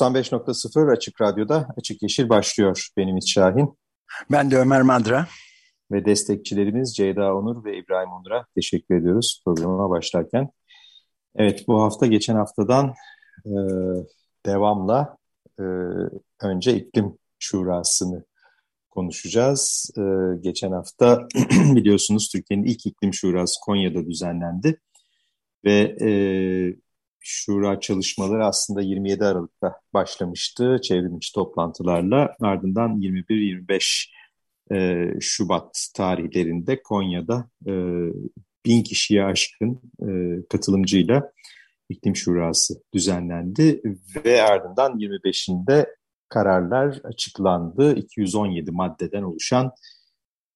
...95.0 Açık Radyo'da Açık Yeşil başlıyor. Benim İç Şahin. Ben de Ömer Madra. Ve destekçilerimiz Ceyda Onur ve İbrahim Onur'a teşekkür ediyoruz programa başlarken. Evet bu hafta geçen haftadan e, devamla e, önce iklim şurasını konuşacağız. E, geçen hafta biliyorsunuz Türkiye'nin ilk iklim şurası Konya'da düzenlendi. Ve e, şura çalışmaları aslında 27 Aralık'ta başlamıştı çevrimiçi toplantılarla. Ardından 21-25 e, Şubat tarihlerinde Konya'da e, bin kişiye aşkın e, katılımcıyla iklim şurası düzenlendi ve ardından 25'inde kararlar açıklandı. 217 maddeden oluşan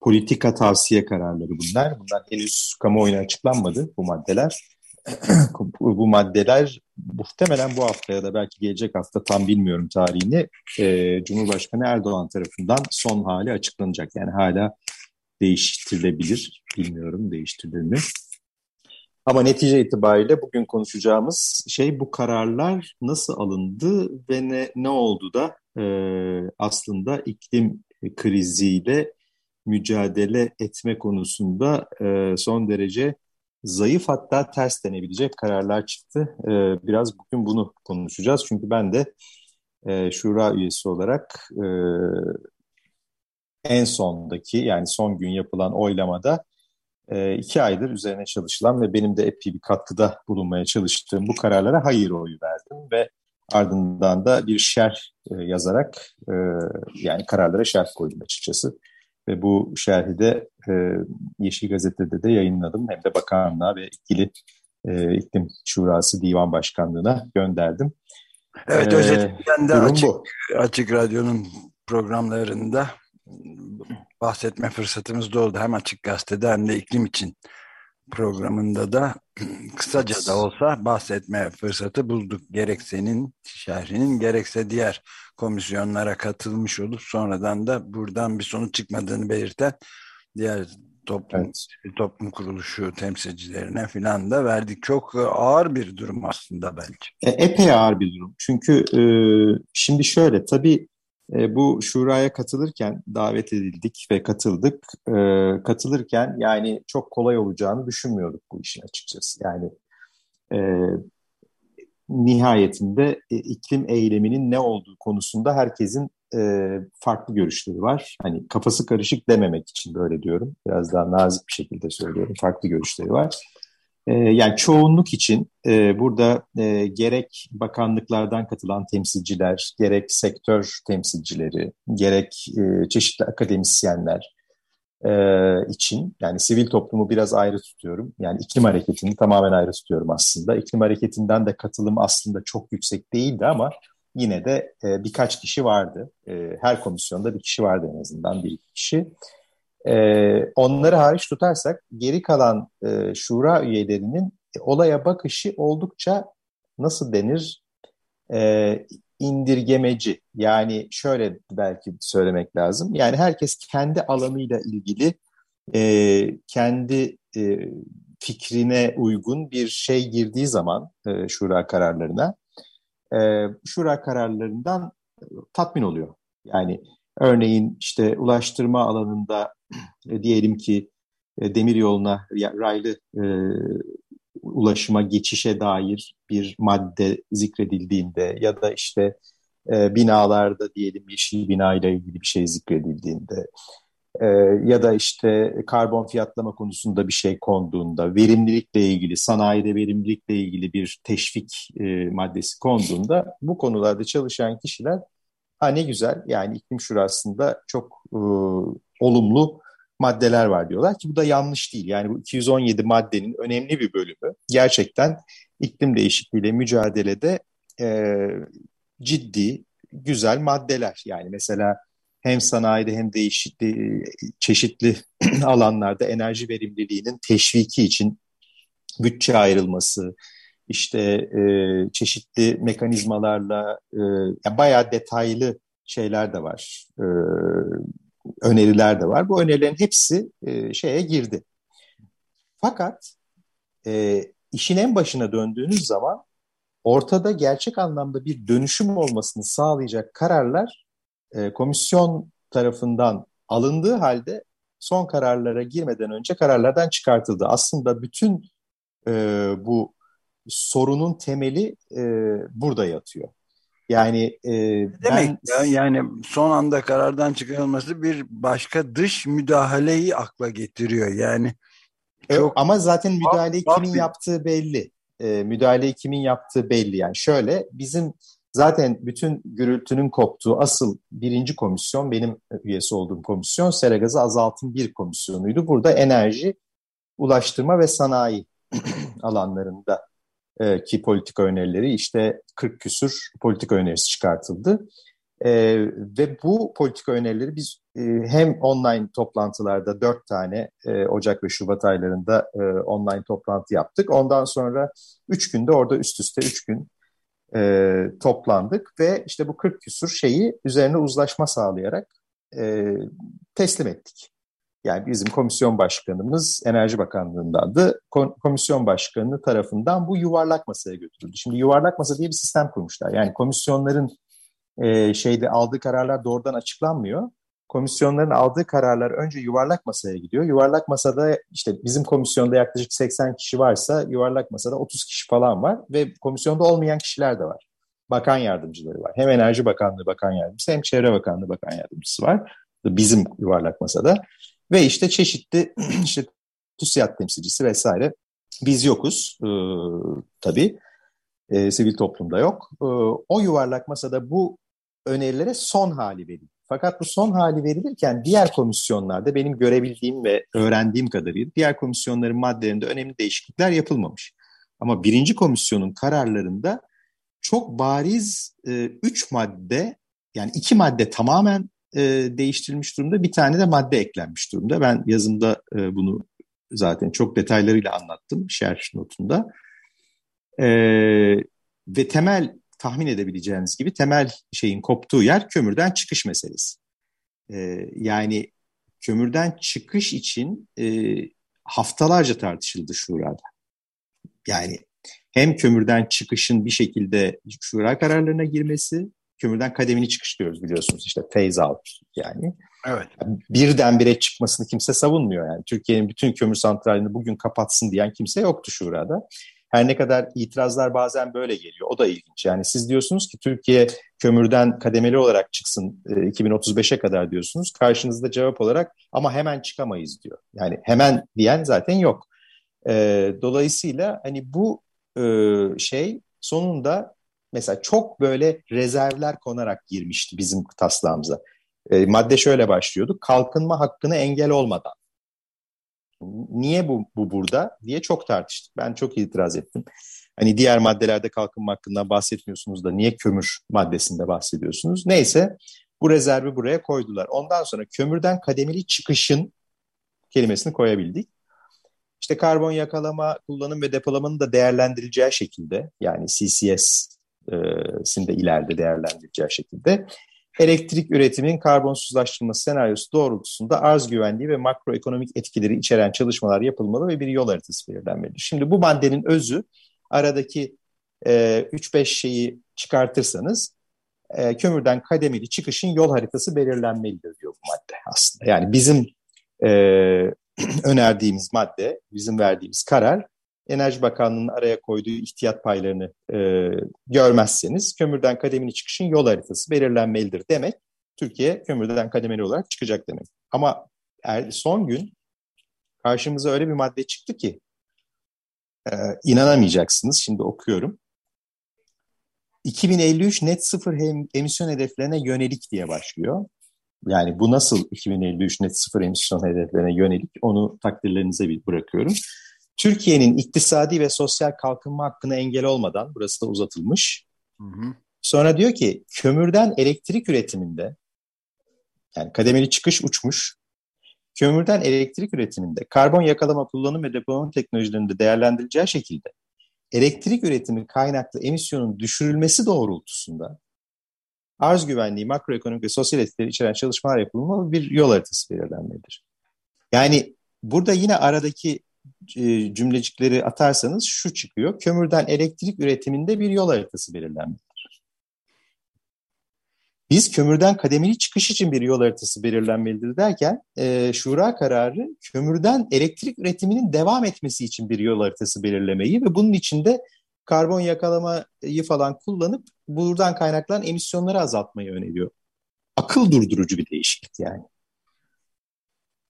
politika tavsiye kararları bunlar. Bunlar henüz kamuoyuna açıklanmadı bu maddeler. Bu maddeler muhtemelen bu hafta ya da belki gelecek hafta tam bilmiyorum tarihini e, Cumhurbaşkanı Erdoğan tarafından son hali açıklanacak. Yani hala değiştirilebilir. Bilmiyorum değiştirilir mi? Ama netice itibariyle bugün konuşacağımız şey bu kararlar nasıl alındı ve ne, ne oldu da e, aslında iklim kriziyle mücadele etme konusunda e, son derece zayıf hatta ters denebilecek kararlar çıktı. E, biraz bugün bunu konuşacağız. Çünkü ben de e, şura üyesi olarak e, en sondaki yani son gün yapılan oylamada e, iki aydır üzerine çalışılan ve benim de epey bir katkıda bulunmaya çalıştığım bu kararlara hayır oyu verdim ve ardından da bir şerh e, yazarak e, yani kararlara şerh koydum açıkçası. Ve bu şerhi de e, Yeşil Gazete'de de yayınladım. Hem de bakanlığa ve ilgili e, iklim şurası divan başkanlığına gönderdim. Evet, ee, özellikle de açık, bu. açık Radyo'nun programlarında bahsetme fırsatımız da oldu. Hem Açık Gazete'de hem de iklim için programında da kısaca da olsa bahsetme fırsatı bulduk. Gerek senin şehrinin gerekse diğer komisyonlara katılmış olup sonradan da buradan bir sonuç çıkmadığını belirten diğer toplum, evet. toplum kuruluşu temsilcilerine filan da verdik. Çok ağır bir durum aslında bence. E, epey ağır bir durum. Çünkü e, şimdi şöyle tabii e, bu şuraya katılırken davet edildik ve katıldık. E, katılırken yani çok kolay olacağını düşünmüyorduk bu işin açıkçası. Yani e, nihayetinde iklim eyleminin ne olduğu konusunda herkesin farklı görüşleri var. Hani kafası karışık dememek için böyle diyorum. Biraz daha nazik bir şekilde söylüyorum. Farklı görüşleri var. E, yani çoğunluk için e, burada e, gerek bakanlıklardan katılan temsilciler, gerek sektör temsilcileri, gerek e, çeşitli akademisyenler için yani sivil toplumu biraz ayrı tutuyorum. Yani iklim hareketini tamamen ayrı tutuyorum aslında. İklim hareketinden de katılım aslında çok yüksek değildi ama yine de birkaç kişi vardı. Her komisyonda bir kişi vardı en azından bir kişi. E, onları hariç tutarsak geri kalan e, şura üyelerinin olaya bakışı oldukça nasıl denir e, indirgemeci. Yani şöyle belki söylemek lazım. Yani herkes kendi alanıyla ilgili e, kendi e, fikrine uygun bir şey girdiği zaman e, şura kararlarına e, şura kararlarından tatmin oluyor. Yani örneğin işte ulaştırma alanında diyelim ki e, demir yoluna raylı e, ulaşıma geçişe dair bir madde zikredildiğinde ya da işte e, binalarda diyelim yeşil bina ile ilgili bir şey zikredildiğinde e, ya da işte karbon fiyatlama konusunda bir şey konduğunda, verimlilikle ilgili, sanayide verimlilikle ilgili bir teşvik e, maddesi konduğunda bu konularda çalışan kişiler ha ne güzel yani iklim şurasında çok e, olumlu maddeler var diyorlar ki bu da yanlış değil. Yani bu 217 maddenin önemli bir bölümü gerçekten iklim değişikliğiyle mücadelede e, ciddi, güzel maddeler. Yani mesela hem sanayide hem değişikli, çeşitli alanlarda enerji verimliliğinin teşviki için bütçe ayrılması, işte e, çeşitli mekanizmalarla e, yani bayağı detaylı şeyler de var, e, öneriler de var. Bu önerilerin hepsi e, şeye girdi. Fakat e, işin en başına döndüğünüz zaman ortada gerçek anlamda bir dönüşüm olmasını sağlayacak kararlar e, komisyon tarafından alındığı halde son kararlara girmeden önce kararlardan çıkartıldı. Aslında bütün e, bu sorunun temeli e, burada yatıyor. Yani e, demek ben, ya yani son anda karardan çıkarılması bir başka dış müdahaleyi akla getiriyor. Yani e, çok ama zaten müdahaleyi bak, kimin bak, yaptığı belli. E, müdahaleyi kimin yaptığı belli. Yani şöyle bizim zaten bütün gürültünün koptuğu asıl birinci komisyon benim üyesi olduğum komisyon sera gazı azaltım bir komisyonuydu. Burada enerji, ulaştırma ve sanayi alanlarında e, ki politika önerileri işte 40 küsür politika önerisi çıkartıldı. E, ve bu politika önerileri biz e, hem online toplantılarda dört tane e, Ocak ve Şubat aylarında e, online toplantı yaptık. Ondan sonra üç günde orada üst üste üç gün e, toplandık ve işte bu 40 küsur şeyi üzerine uzlaşma sağlayarak e, teslim ettik. Yani bizim komisyon başkanımız Enerji Bakanlığı'ndandı. Komisyon başkanı tarafından bu yuvarlak masaya götürüldü. Şimdi yuvarlak masa diye bir sistem kurmuşlar. Yani komisyonların e, şeyde aldığı kararlar doğrudan açıklanmıyor. Komisyonların aldığı kararlar önce yuvarlak masaya gidiyor. Yuvarlak masada işte bizim komisyonda yaklaşık 80 kişi varsa yuvarlak masada 30 kişi falan var ve komisyonda olmayan kişiler de var. Bakan yardımcıları var. Hem Enerji Bakanlığı Bakan Yardımcısı hem Çevre Bakanlığı Bakan Yardımcısı var. Bizim yuvarlak masada. Ve işte çeşitli işte TÜSİAD temsilcisi vesaire. Biz yokuz e, tabii. E, sivil toplumda yok. E, o yuvarlak masada bu önerilere son hali verildi. Fakat bu son hali verilirken diğer komisyonlarda benim görebildiğim ve öğrendiğim kadarıyla diğer komisyonların maddelerinde önemli değişiklikler yapılmamış. Ama birinci komisyonun kararlarında çok bariz e, üç madde yani iki madde tamamen e, değiştirilmiş durumda. Bir tane de madde eklenmiş durumda. Ben yazımda e, bunu zaten çok detaylarıyla anlattım şerh notunda. E, ve temel tahmin edebileceğiniz gibi temel şeyin koptuğu yer kömürden çıkış meselesi. E, yani kömürden çıkış için e, haftalarca tartışıldı şurada. Yani hem kömürden çıkışın bir şekilde şura kararlarına girmesi kömürden kademini çıkış diyoruz biliyorsunuz işte phase out yani. Evet. Birdenbire çıkmasını kimse savunmuyor yani. Türkiye'nin bütün kömür santralini bugün kapatsın diyen kimse yoktu şurada. Her ne kadar itirazlar bazen böyle geliyor. O da ilginç. Yani siz diyorsunuz ki Türkiye kömürden kademeli olarak çıksın 2035'e kadar diyorsunuz. Karşınızda cevap olarak ama hemen çıkamayız diyor. Yani hemen diyen zaten yok. Dolayısıyla hani bu şey sonunda mesela çok böyle rezervler konarak girmişti bizim taslağımıza. E, madde şöyle başlıyordu. Kalkınma hakkını engel olmadan. Niye bu, bu burada diye çok tartıştık. Ben çok itiraz ettim. Hani diğer maddelerde kalkınma hakkından bahsetmiyorsunuz da niye kömür maddesinde bahsediyorsunuz? Neyse bu rezervi buraya koydular. Ondan sonra kömürden kademeli çıkışın kelimesini koyabildik. İşte karbon yakalama, kullanım ve depolamanın da değerlendirileceği şekilde yani CCS sinde ileride değerlendireceği şekilde elektrik üretiminin karbonsuzlaştırılması senaryosu doğrultusunda arz güvenliği ve makroekonomik etkileri içeren çalışmalar yapılmalı ve bir yol haritası belirlenmeli. Şimdi bu maddenin özü aradaki e, 3-5 şeyi çıkartırsanız e, kömürden kademeli çıkışın yol haritası belirlenmelidir diyor bu madde aslında. Yani bizim e, önerdiğimiz madde, bizim verdiğimiz karar Enerji Bakanlığı'nın araya koyduğu ihtiyat paylarını e, görmezseniz kömürden kademeli çıkışın yol haritası belirlenmelidir demek. Türkiye kömürden kademeli olarak çıkacak demek. Ama er, son gün karşımıza öyle bir madde çıktı ki e, inanamayacaksınız. Şimdi okuyorum. 2053 net sıfır emisyon hedeflerine yönelik diye başlıyor. Yani bu nasıl 2053 net sıfır emisyon hedeflerine yönelik onu takdirlerinize bırakıyorum. Türkiye'nin iktisadi ve sosyal kalkınma hakkına engel olmadan, burası da uzatılmış. Hı hı. Sonra diyor ki kömürden elektrik üretiminde, yani kademeli çıkış uçmuş, kömürden elektrik üretiminde karbon yakalama, kullanım ve depolama teknolojilerinde değerlendirileceği şekilde elektrik üretimi kaynaklı emisyonun düşürülmesi doğrultusunda arz güvenliği, makroekonomik ve sosyal etkileri içeren çalışmalar yapılmalı bir yol haritası belirlenmelidir. Yani burada yine aradaki cümlecikleri atarsanız şu çıkıyor. Kömürden elektrik üretiminde bir yol haritası belirlenmelidir. Biz kömürden kademeli çıkış için bir yol haritası belirlenmelidir derken e, şura kararı kömürden elektrik üretiminin devam etmesi için bir yol haritası belirlemeyi ve bunun içinde karbon yakalamayı falan kullanıp buradan kaynaklanan emisyonları azaltmayı öneriyor. Akıl durdurucu bir değişiklik yani.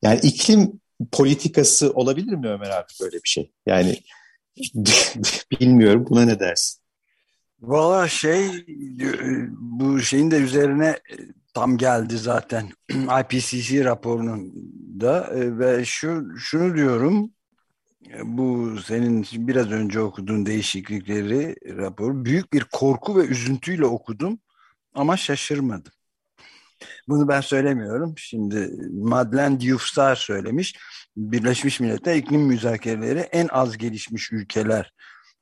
Yani iklim politikası olabilir mi Ömer abi böyle bir şey? Yani bilmiyorum buna ne dersin? Valla şey bu şeyin de üzerine e, tam geldi zaten IPCC raporunun da e, ve şu şunu diyorum e, bu senin biraz önce okuduğun değişiklikleri raporu büyük bir korku ve üzüntüyle okudum ama şaşırmadım. Bunu ben söylemiyorum. Şimdi Madeleine Diouf söylemiş. Birleşmiş Milletler İklim Müzakereleri en az gelişmiş ülkeler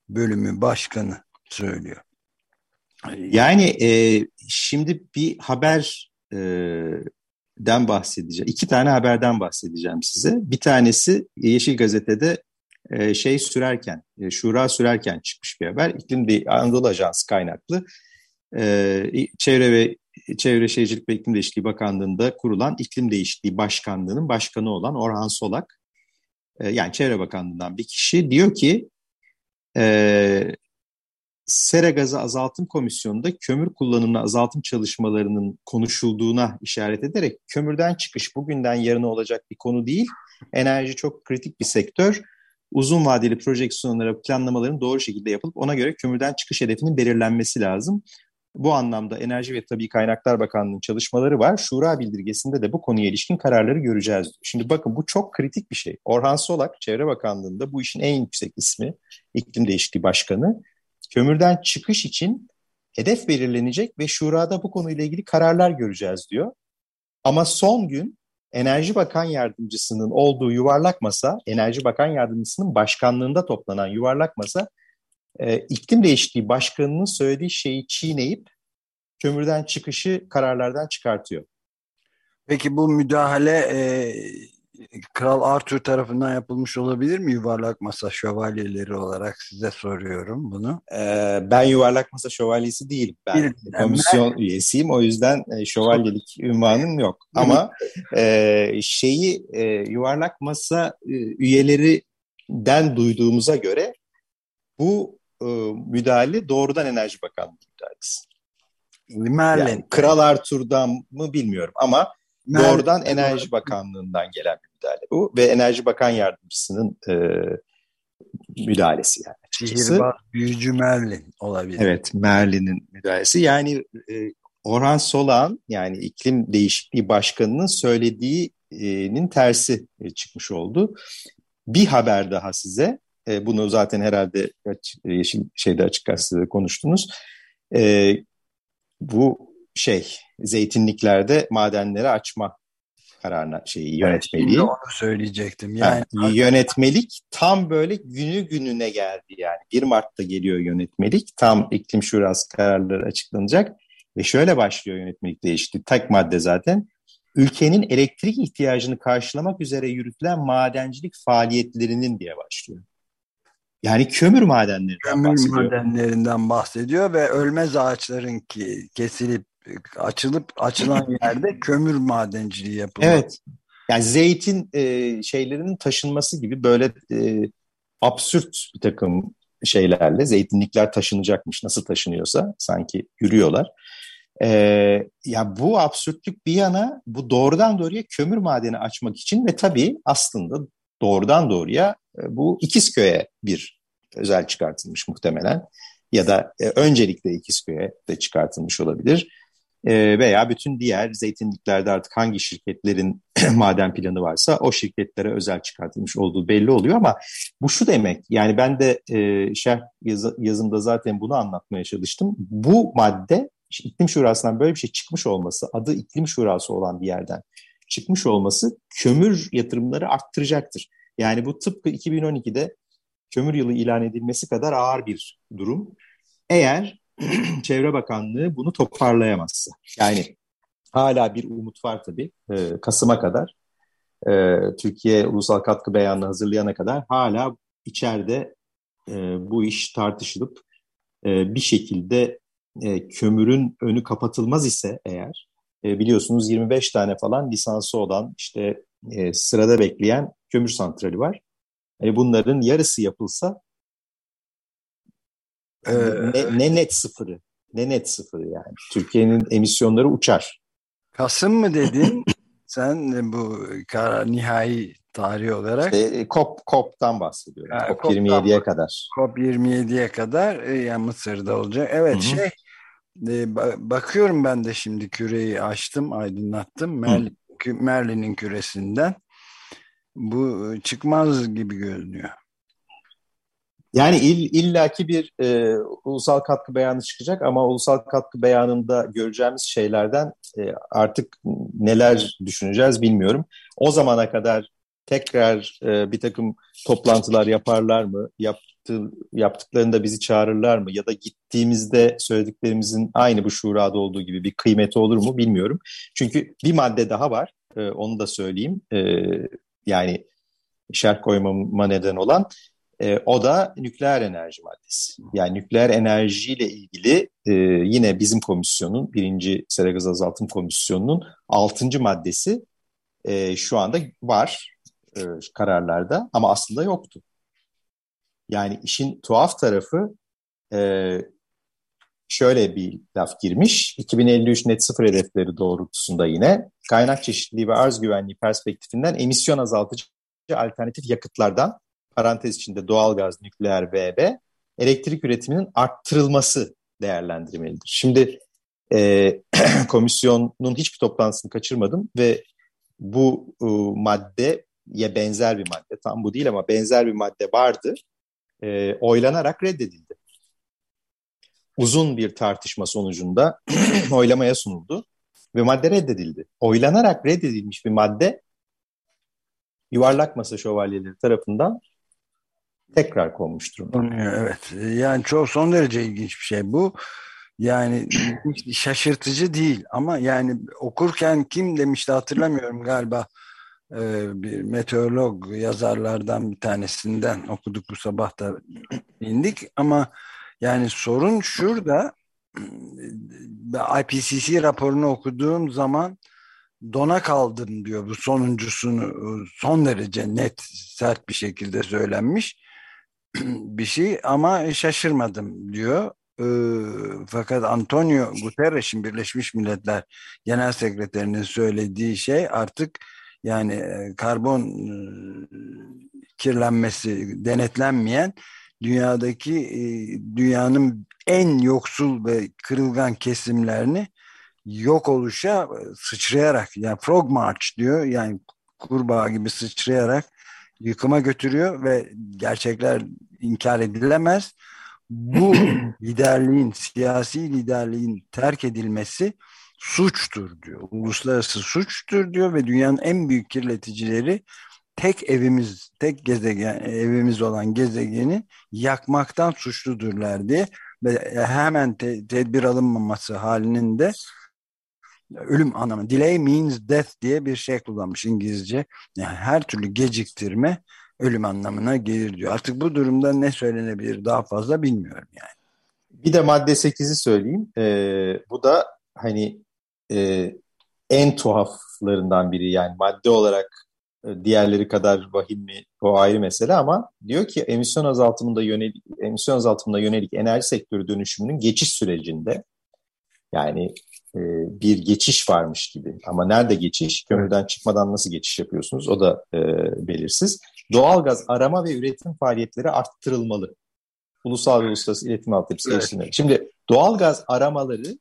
bölümü başkanı söylüyor. Yani e, şimdi bir haber e, den bahsedeceğim. İki tane haberden bahsedeceğim size. Bir tanesi Yeşil Gazete'de e, şey sürerken, e, şura sürerken çıkmış bir haber. İklim de Anadolu Ajansı kaynaklı. E, Çevre ve Çevre Şehircilik ve İklim Değişikliği Bakanlığı'nda kurulan İklim Değişikliği Başkanlığı'nın başkanı olan Orhan Solak, e, yani Çevre Bakanlığı'ndan bir kişi diyor ki e, Sera Gazı Azaltım Komisyonu'nda kömür kullanımını azaltım çalışmalarının konuşulduğuna işaret ederek kömürden çıkış bugünden yarına olacak bir konu değil. Enerji çok kritik bir sektör. Uzun vadeli projeksiyonlara, planlamaların doğru şekilde yapılıp ona göre kömürden çıkış hedefinin belirlenmesi lazım. Bu anlamda Enerji ve Tabii Kaynaklar Bakanlığı'nın çalışmaları var. Şura bildirgesinde de bu konuya ilişkin kararları göreceğiz. Şimdi bakın bu çok kritik bir şey. Orhan Solak, Çevre Bakanlığı'nda bu işin en yüksek ismi, iklim değişikliği başkanı kömürden çıkış için hedef belirlenecek ve şurada bu konuyla ilgili kararlar göreceğiz diyor. Ama son gün Enerji Bakan Yardımcısının olduğu yuvarlak masa, Enerji Bakan Yardımcısının başkanlığında toplanan yuvarlak masa, e, iklim değişikliği başkanının söylediği şeyi çiğneyip kömürden çıkışı kararlardan çıkartıyor. Peki bu müdahale e, Kral Arthur tarafından yapılmış olabilir mi yuvarlak masa şövalyeleri olarak size soruyorum bunu. Ee, ben yuvarlak masa şövalyesi değilim. Ben Bir, komisyon ben... üyesiyim o yüzden e, şövalyelik ünvanım yok. Ama e, şeyi e, yuvarlak masa e, üyelerinden duyduğumuza göre bu e, müdahale doğrudan Enerji Bakanlığı müdahalesi. Merlin. Yani Kral Arthur'dan mı bilmiyorum ama Doğrudan Enerji Bakanlığı'ndan gelen bir müdahale bu ve Enerji Bakan Yardımcısının e, müdahalesi yani. Sihirbaz Büyücü Merlin olabilir. Evet Merlin'in müdahalesi. Yani e, Orhan Solan yani iklim değişikliği başkanının söylediğinin tersi e, çıkmış oldu. Bir haber daha size. E, bunu zaten herhalde Yeşil şeyde açık gazetede konuştunuz. E, bu şey zeytinliklerde madenleri açma kararına şeyi yönetmeliği. Şimdi onu söyleyecektim. Yani, yani yönetmelik tam böyle günü gününe geldi yani. 1 Mart'ta geliyor yönetmelik. Tam iklim şurası kararları açıklanacak ve şöyle başlıyor yönetmelik değişti. Tek madde zaten. Ülkenin elektrik ihtiyacını karşılamak üzere yürütülen madencilik faaliyetlerinin diye başlıyor. Yani kömür madenlerinden kömür bahsediyor. madenlerinden bahsediyor ve ölmez ağaçların ki kesilip açılıp açılan yerde kömür madenciliği yapılıyor. Evet. Yani zeytin e, şeylerinin taşınması gibi böyle e, absürt bir takım şeylerle zeytinlikler taşınacakmış nasıl taşınıyorsa sanki yürüyorlar. E, ya bu absürtlük bir yana bu doğrudan doğruya kömür madeni açmak için ve tabii aslında doğrudan doğruya bu İkizköy'e bir özel çıkartılmış muhtemelen ya da e, öncelikle İkizköy'e de çıkartılmış olabilir e, veya bütün diğer zeytinliklerde artık hangi şirketlerin maden planı varsa o şirketlere özel çıkartılmış olduğu belli oluyor ama bu şu demek yani ben de e, şerh yaz, yazımda zaten bunu anlatmaya çalıştım. Bu madde iklim şurasından böyle bir şey çıkmış olması adı iklim şurası olan bir yerden çıkmış olması kömür yatırımları arttıracaktır. Yani bu tıpkı 2012'de kömür yılı ilan edilmesi kadar ağır bir durum. Eğer Çevre Bakanlığı bunu toparlayamazsa. Yani hala bir umut var tabii e, Kasım'a kadar. E, Türkiye Ulusal Katkı Beyanı hazırlayana kadar hala içeride e, bu iş tartışılıp e, bir şekilde e, kömürün önü kapatılmaz ise eğer e, biliyorsunuz 25 tane falan lisansı olan işte e, sırada bekleyen kömür santrali var. E, bunların yarısı yapılsa ee, ne, ne net sıfırı, ne net sıfırı yani. Türkiye'nin emisyonları uçar. Kasım mı dedin? Sen bu karar nihai tarih olarak işte, COP COP'tan bahsediyorum. COP 27'ye kadar. COP 27'ye kadar e, yani Mısır'da olacak. Evet Hı-hı. şey e, bakıyorum ben de şimdi küreyi açtım, aydınlattım. Merlin, Merlin'in küresinden. Bu e, çıkmaz gibi görünüyor. Yani ill, illaki bir e, ulusal katkı beyanı çıkacak ama ulusal katkı beyanında göreceğimiz şeylerden e, artık neler düşüneceğiz bilmiyorum. O zamana kadar tekrar e, bir takım toplantılar yaparlar mı? Yaptı, yaptıklarında bizi çağırırlar mı? Ya da gittiğimizde söylediklerimizin aynı bu şurada olduğu gibi bir kıymeti olur mu bilmiyorum. Çünkü bir madde daha var. E, onu da söyleyeyim. E, yani şerh koymama neden olan e, o da nükleer enerji maddesi. Yani nükleer enerjiyle ilgili e, yine bizim komisyonun, birinci sera azaltım komisyonunun altıncı maddesi e, şu anda var e, kararlarda ama aslında yoktu. Yani işin tuhaf tarafı e, şöyle bir laf girmiş. 2053 net sıfır hedefleri doğrultusunda yine kaynak çeşitliliği ve arz güvenliği perspektifinden emisyon azaltıcı alternatif yakıtlardan parantez içinde doğalgaz, nükleer VB elektrik üretiminin arttırılması değerlendirmelidir. Şimdi e, komisyonun hiçbir toplantısını kaçırmadım ve bu e, maddeye benzer bir madde, tam bu değil ama benzer bir madde vardı, e, oylanarak reddedildi. Uzun bir tartışma sonucunda oylamaya sunuldu ve madde reddedildi. Oylanarak reddedilmiş bir madde yuvarlak masa şövalyeleri tarafından tekrar konmuş durumda. Evet. Yani çok son derece ilginç bir şey bu. Yani şaşırtıcı değil ama yani okurken kim demişti hatırlamıyorum galiba bir meteorolog yazarlardan bir tanesinden okuduk bu sabah da indik. Ama yani sorun şurada. IPCC raporunu okuduğum zaman dona kaldım diyor bu sonuncusunu. Son derece net sert bir şekilde söylenmiş bir şey ama şaşırmadım diyor. E, fakat Antonio Guterres'in Birleşmiş Milletler Genel Sekreterinin söylediği şey artık yani e, karbon e, kirlenmesi denetlenmeyen dünyadaki e, dünyanın en yoksul ve kırılgan kesimlerini yok oluşa sıçrayarak yani frog march diyor yani kurbağa gibi sıçrayarak yıkıma götürüyor ve gerçekler inkar edilemez. Bu liderliğin, siyasi liderliğin terk edilmesi suçtur diyor. Uluslararası suçtur diyor ve dünyanın en büyük kirleticileri tek evimiz, tek gezegen, evimiz olan gezegeni yakmaktan suçludurlar diye ve hemen te tedbir alınmaması halinin de ölüm anlamı delay means death diye bir şey kullanmış İngilizce. Yani her türlü geciktirme ölüm anlamına gelir diyor. Artık bu durumda ne söylenebilir daha fazla bilmiyorum yani. Bir de madde 8'i söyleyeyim. Ee, bu da hani e, en tuhaflarından biri yani madde olarak e, diğerleri kadar vahim mi o ayrı mesele ama diyor ki emisyon azaltımında yönelik emisyon azaltımında yönelik enerji sektörü dönüşümünün geçiş sürecinde yani e, bir geçiş varmış gibi. Ama nerede geçiş? Kömürden çıkmadan nasıl geçiş yapıyorsunuz? O da e, belirsiz. Doğalgaz arama ve üretim faaliyetleri arttırılmalı. Ulusal ve uluslararası iletim altyapısı evet. geliştirmek. Şimdi doğalgaz aramaları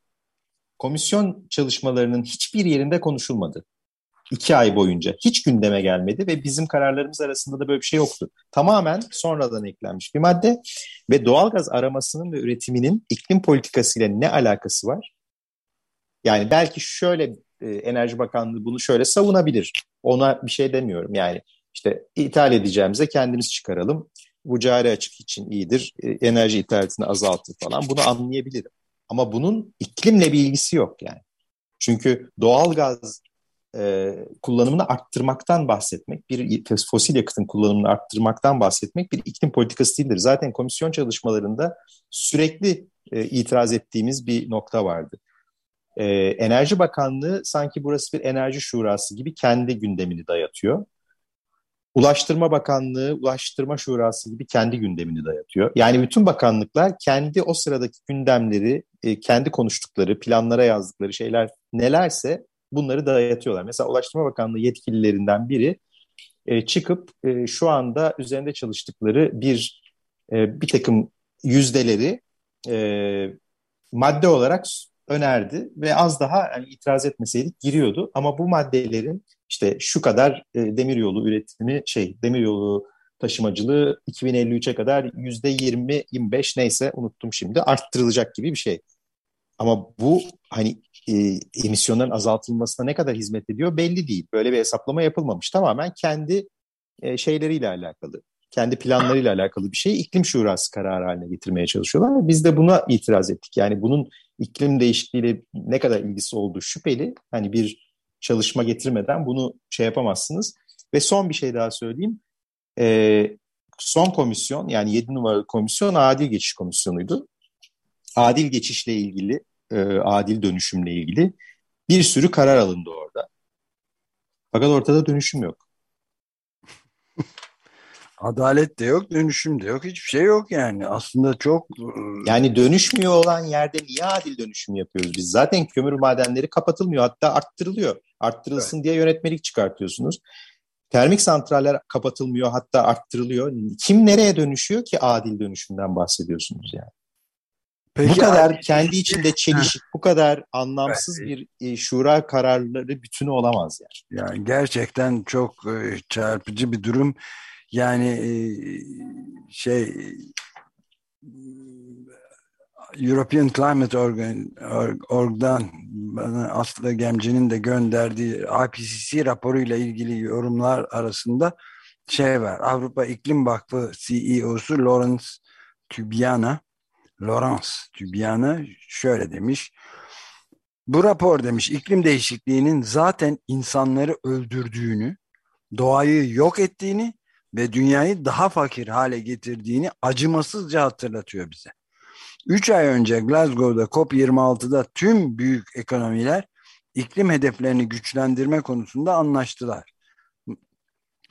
komisyon çalışmalarının hiçbir yerinde konuşulmadı. İki ay boyunca hiç gündeme gelmedi ve bizim kararlarımız arasında da böyle bir şey yoktu. Tamamen sonradan eklenmiş bir madde ve doğalgaz aramasının ve üretiminin iklim politikasıyla ne alakası var? Yani belki şöyle e, Enerji Bakanlığı bunu şöyle savunabilir. Ona bir şey demiyorum. Yani işte ithal edeceğimize kendimiz çıkaralım. Bu cari açık için iyidir. E, enerji ithalatını azaltır falan. Bunu anlayabilirim. Ama bunun iklimle bir ilgisi yok yani. Çünkü doğal gaz e, kullanımını arttırmaktan bahsetmek, bir fosil yakıtın kullanımını arttırmaktan bahsetmek bir iklim politikası değildir. Zaten komisyon çalışmalarında sürekli e, itiraz ettiğimiz bir nokta vardı. E, Enerji Bakanlığı sanki burası bir enerji şurası gibi kendi gündemini dayatıyor. Ulaştırma Bakanlığı, Ulaştırma Şurası gibi kendi gündemini dayatıyor. Yani bütün bakanlıklar kendi o sıradaki gündemleri, e, kendi konuştukları, planlara yazdıkları şeyler nelerse bunları dayatıyorlar. Mesela Ulaştırma Bakanlığı yetkililerinden biri e, çıkıp e, şu anda üzerinde çalıştıkları bir bir takım yüzdeleri madde olarak önerdi ve az daha yani itiraz etmeseydik giriyordu. Ama bu maddelerin işte şu kadar e, demiryolu üretimi şey demiryolu taşımacılığı 2053'e kadar yüzde 20-25 neyse unuttum şimdi arttırılacak gibi bir şey. Ama bu hani e, emisyonların azaltılmasına ne kadar hizmet ediyor belli değil. Böyle bir hesaplama yapılmamış. Tamamen kendi e, şeyleriyle alakalı, kendi planlarıyla alakalı bir şey iklim şurası kararı haline getirmeye çalışıyorlar. Biz de buna itiraz ettik. Yani bunun iklim değişikliğiyle ne kadar ilgisi olduğu şüpheli. Hani bir çalışma getirmeden bunu şey yapamazsınız. Ve son bir şey daha söyleyeyim. Ee, son komisyon yani 7 numaralı komisyon adil geçiş komisyonuydu. Adil geçişle ilgili, e, adil dönüşümle ilgili bir sürü karar alındı orada. Fakat ortada dönüşüm yok. Adalet de yok, dönüşüm de yok. Hiçbir şey yok yani. Aslında çok... E, yani dönüşmüyor olan yerde niye adil dönüşüm yapıyoruz biz? Zaten kömür madenleri kapatılmıyor. Hatta arttırılıyor. Arttırılsın evet. diye yönetmelik çıkartıyorsunuz. Termik santraller kapatılmıyor hatta arttırılıyor. Kim nereye dönüşüyor ki adil dönüşümden bahsediyorsunuz yani? Peki, bu kadar abi, kendi içinde çelişik, bu kadar anlamsız evet. bir e, şura kararları bütünü olamaz yani. Yani gerçekten çok e, çarpıcı bir durum. Yani e, şey European Climate Organ, Org'dan bana Aslı Gemci'nin de gönderdiği IPCC raporuyla ilgili yorumlar arasında şey var. Avrupa İklim Vakfı CEO'su Lawrence Tubiana Lawrence Tubiana şöyle demiş. Bu rapor demiş iklim değişikliğinin zaten insanları öldürdüğünü, doğayı yok ettiğini ve dünyayı daha fakir hale getirdiğini acımasızca hatırlatıyor bize. Üç ay önce Glasgow'da COP26'da tüm büyük ekonomiler iklim hedeflerini güçlendirme konusunda anlaştılar.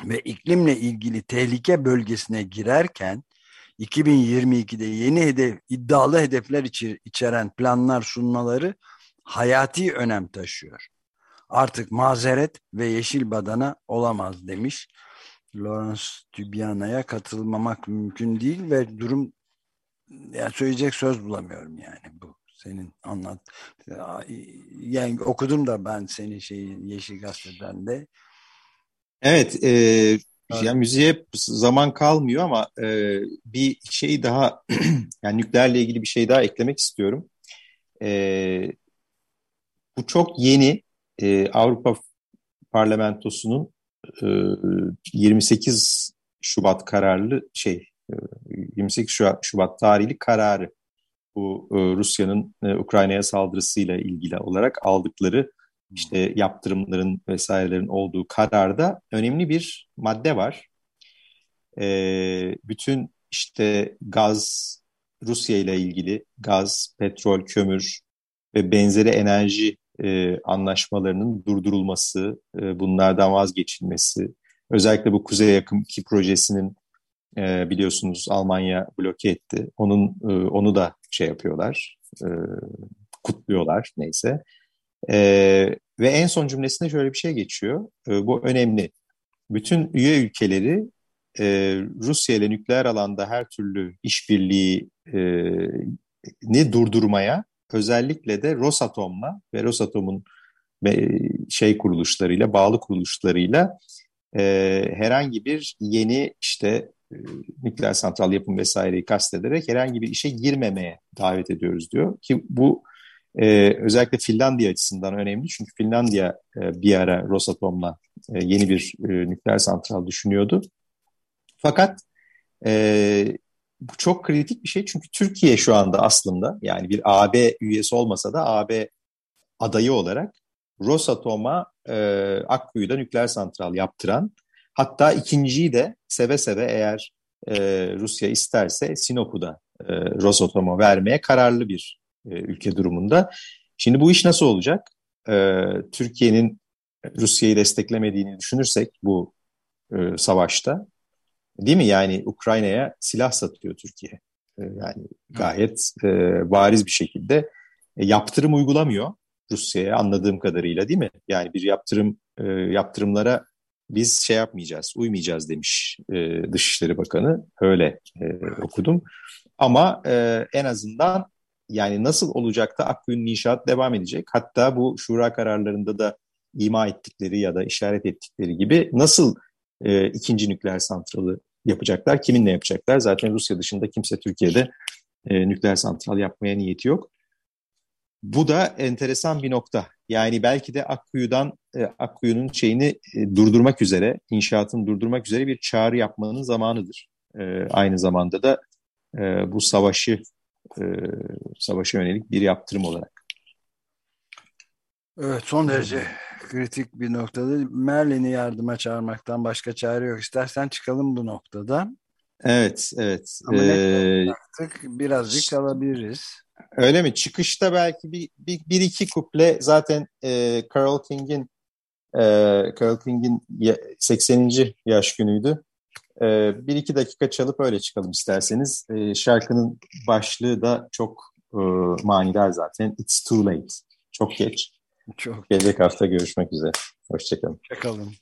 Ve iklimle ilgili tehlike bölgesine girerken 2022'de yeni hedef, iddialı hedefler içer, içeren planlar sunmaları hayati önem taşıyor. Artık mazeret ve yeşil badana olamaz demiş. Lawrence Tubiana'ya katılmamak mümkün değil ve durum yani söyleyecek söz bulamıyorum yani bu senin anlat. Yani okudum da ben senin şeyi Yeşil Gazete'den de. Evet, e, yani müziğe zaman kalmıyor ama e, bir şey daha yani nükleerle ilgili bir şey daha eklemek istiyorum. E, bu çok yeni e, Avrupa Parlamentosu'nun 28 Şubat kararlı şey 28 Şubat tarihli kararı bu e, Rusya'nın e, Ukrayna'ya saldırısıyla ilgili olarak aldıkları işte yaptırımların vesairelerin olduğu kararda önemli bir madde var. E, bütün işte gaz, Rusya ile ilgili gaz, petrol, kömür ve benzeri enerji anlaşmalarının durdurulması, bunlardan vazgeçilmesi, özellikle bu Kuzey Yakın 2 projesinin e, biliyorsunuz Almanya bloke etti. Onun e, onu da şey yapıyorlar, e, kutluyorlar neyse. E, ve en son cümlesinde şöyle bir şey geçiyor. E, bu önemli. Bütün üye ülkeleri e, Rusya ile nükleer alanda her türlü işbirliği e, ni durdurmaya özellikle de Rosatom'la ve Rosatom'un şey kuruluşlarıyla, bağlı kuruluşlarıyla e, herhangi bir yeni işte e, nükleer santral yapım vesaireyi kastederek herhangi bir işe girmemeye davet ediyoruz diyor. Ki bu e, özellikle Finlandiya açısından önemli. Çünkü Finlandiya e, bir ara Rosatom'la e, yeni bir e, nükleer santral düşünüyordu. Fakat e, bu çok kritik bir şey çünkü Türkiye şu anda aslında yani bir AB üyesi olmasa da AB adayı olarak Rosatom'a e, Akkuyu'da nükleer santral yaptıran hatta ikinciyi de seve seve eğer e, Rusya isterse Sinop'u da e, Rosatom'a vermeye kararlı bir e, ülke durumunda. Şimdi bu iş nasıl olacak? E, Türkiye'nin Rusya'yı desteklemediğini düşünürsek bu e, savaşta değil mi? Yani Ukrayna'ya silah satıyor Türkiye. E, yani gayet e, bariz bir şekilde e, yaptırım uygulamıyor Rusya'ya anladığım kadarıyla değil mi? Yani bir yaptırım e, yaptırımlara biz şey yapmayacağız, uymayacağız demiş e, Dışişleri Bakanı. Öyle e, okudum. Ama e, en azından yani nasıl olacak da Akkuyu'nun inşaat devam edecek. Hatta bu şura kararlarında da ima ettikleri ya da işaret ettikleri gibi nasıl e, ikinci nükleer santralı yapacaklar, kiminle yapacaklar? Zaten Rusya dışında kimse Türkiye'de e, nükleer santral yapmaya niyeti yok. Bu da enteresan bir nokta. Yani belki de Akkuyu'dan e, Akkuyu'nun şeyini e, durdurmak üzere, inşaatını durdurmak üzere bir çağrı yapmanın zamanıdır. E, aynı zamanda da e, bu savaşı e, savaşa yönelik bir yaptırım olarak. Evet son derece kritik bir noktada. Merlin'i yardıma çağırmaktan başka çare yok. İstersen çıkalım bu noktada. Evet, evet. Ama ee, artık birazcık kalabiliriz. Öyle mi? Çıkışta belki bir, bir, bir iki kuple zaten e, Carol King'in e, Carol King'in 80. yaş günüydü. E, bir iki dakika çalıp öyle çıkalım isterseniz. E, şarkının başlığı da çok e, manidar zaten. It's too late. Çok geç. Çok. Gelecek hafta görüşmek üzere. Hoşçakalın. Hoşçakalın.